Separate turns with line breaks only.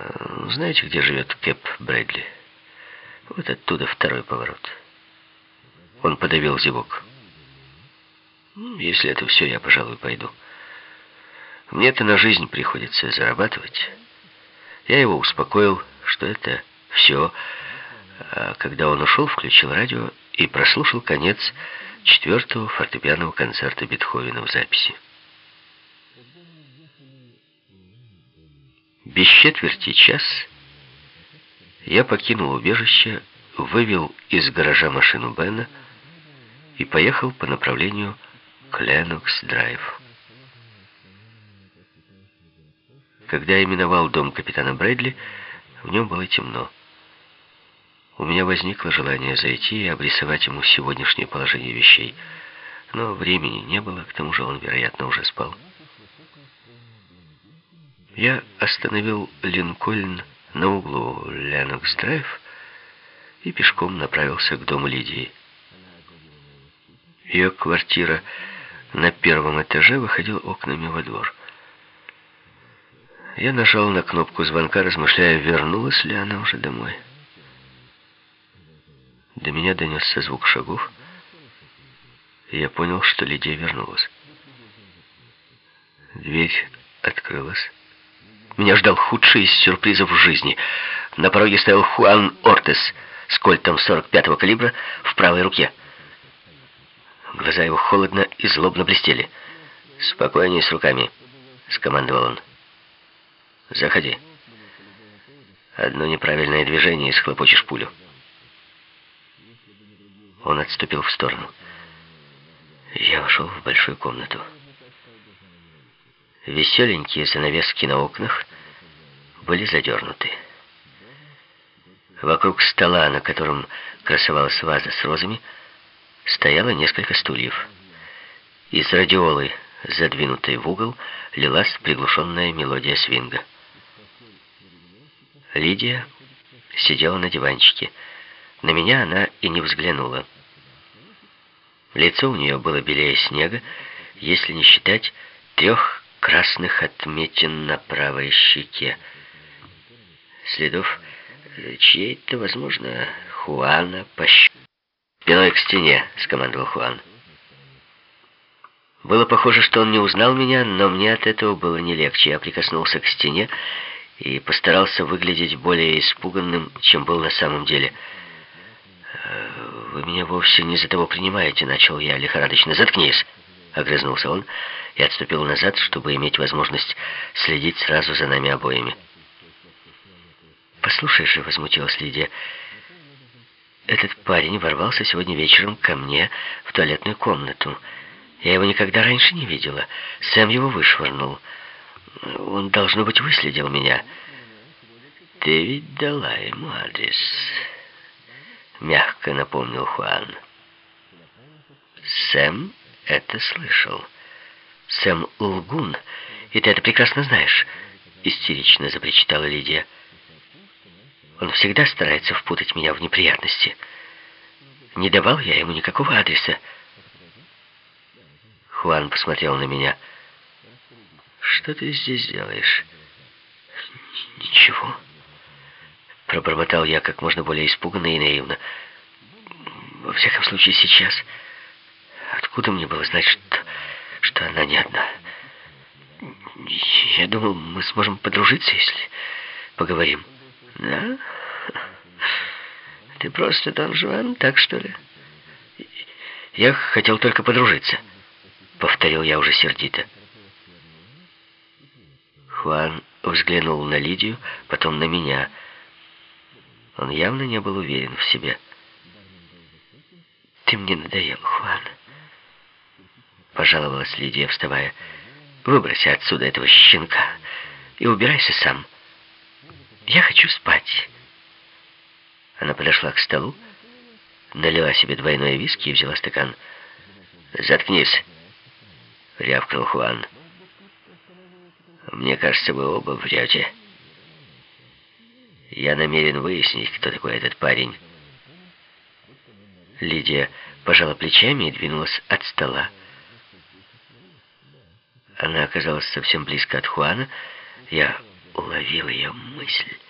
Э, знаете, где живет Кэп Брэдли? Вот оттуда второй поворот. Он подавил зевок. Ну, если это все, я, пожалуй, пойду. Мне-то на жизнь приходится зарабатывать. Я его успокоил, что это все. А когда он ушел, включил радио и прослушал конец четвертого фортепианного концерта Бетховена в записи. Без четверти час я покинул убежище, вывел из гаража машину Бена и поехал по направлению к Ленокс-драйв. Когда я миновал дом капитана Брэдли, в нем было темно. У меня возникло желание зайти и обрисовать ему сегодняшнее положение вещей. Но времени не было, к тому же он, вероятно, уже спал. Я остановил Линкольн на углу Ленокс-драйв и пешком направился к дому Лидии. Ее квартира на первом этаже выходила окнами во двор. Я нажал на кнопку звонка, размышляя, вернулась ли она уже домой. До меня донесся звук шагов, и я понял, что Лидия вернулась. Дверь открылась. Меня ждал худший из сюрпризов в жизни. На пороге стоял Хуан Ортес с кольтом 45-го калибра в правой руке. Глаза его холодно и злобно блестели. «Спокойнее с руками», — скомандовал он. «Заходи. Одно неправильное движение и схлопочешь пулю». Он отступил в сторону. Я вошел в большую комнату. Веселенькие занавески на окнах были задернуты. Вокруг стола, на котором красовалась ваза с розами, стояло несколько стульев. Из радиолы, задвинутой в угол, лилась приглушенная мелодия свинга. Лидия сидела на диванчике. На меня она и не взглянула. Лицо у нее было белее снега, если не считать трех красных отметин на правой щеке. Следов чьей-то, возможно, Хуана по «Спиной к стене», — скомандовал Хуан. Было похоже, что он не узнал меня, но мне от этого было не легче. Я прикоснулся к стене и постарался выглядеть более испуганным, чем был на самом деле. «Э, «Вы меня вовсе не за того принимаете», — начал я лихорадочно. «Заткнись!» — огрызнулся он и отступил назад, чтобы иметь возможность следить сразу за нами обоими. «Послушай же», — возмутилась Лидия, — «этот парень ворвался сегодня вечером ко мне в туалетную комнату. Я его никогда раньше не видела. Сэм его вышвырнул. Он, должно быть, выследил меня». «Ты ведь дала ему адрес», — мягко напомнил Хуан. «Сэм это слышал. Сэм лгун, и ты это прекрасно знаешь», — истерично запричитала Лидия. Он всегда старается впутать меня в неприятности. Не давал я ему никакого адреса. Хуан посмотрел на меня. «Что ты здесь делаешь?» «Ничего». Пробормотал я как можно более испуганно и наивно. «Во всяком случае, сейчас. Откуда мне было знать, что, что она не одна?» «Я думал, мы сможем подружиться, если поговорим». Да? Ты просто Дон Жуан, так что ли? Я хотел только подружиться, повторил я уже сердито. Хуан взглянул на Лидию, потом на меня. Он явно не был уверен в себе. «Ты мне надоел, Хуан», — пожаловалась Лидия, вставая. «Выброси отсюда этого щенка и убирайся сам». Я хочу спать. Она подошла к столу, налила себе двойное виски и взяла стакан. «Заткнись!» — рявкнул Хуан. «Мне кажется, вы оба врете. Я намерен выяснить, кто такой этот парень». Лидия пожала плечами и двинулась от стола. Она оказалась совсем близко от Хуана. Я уловил ее мысль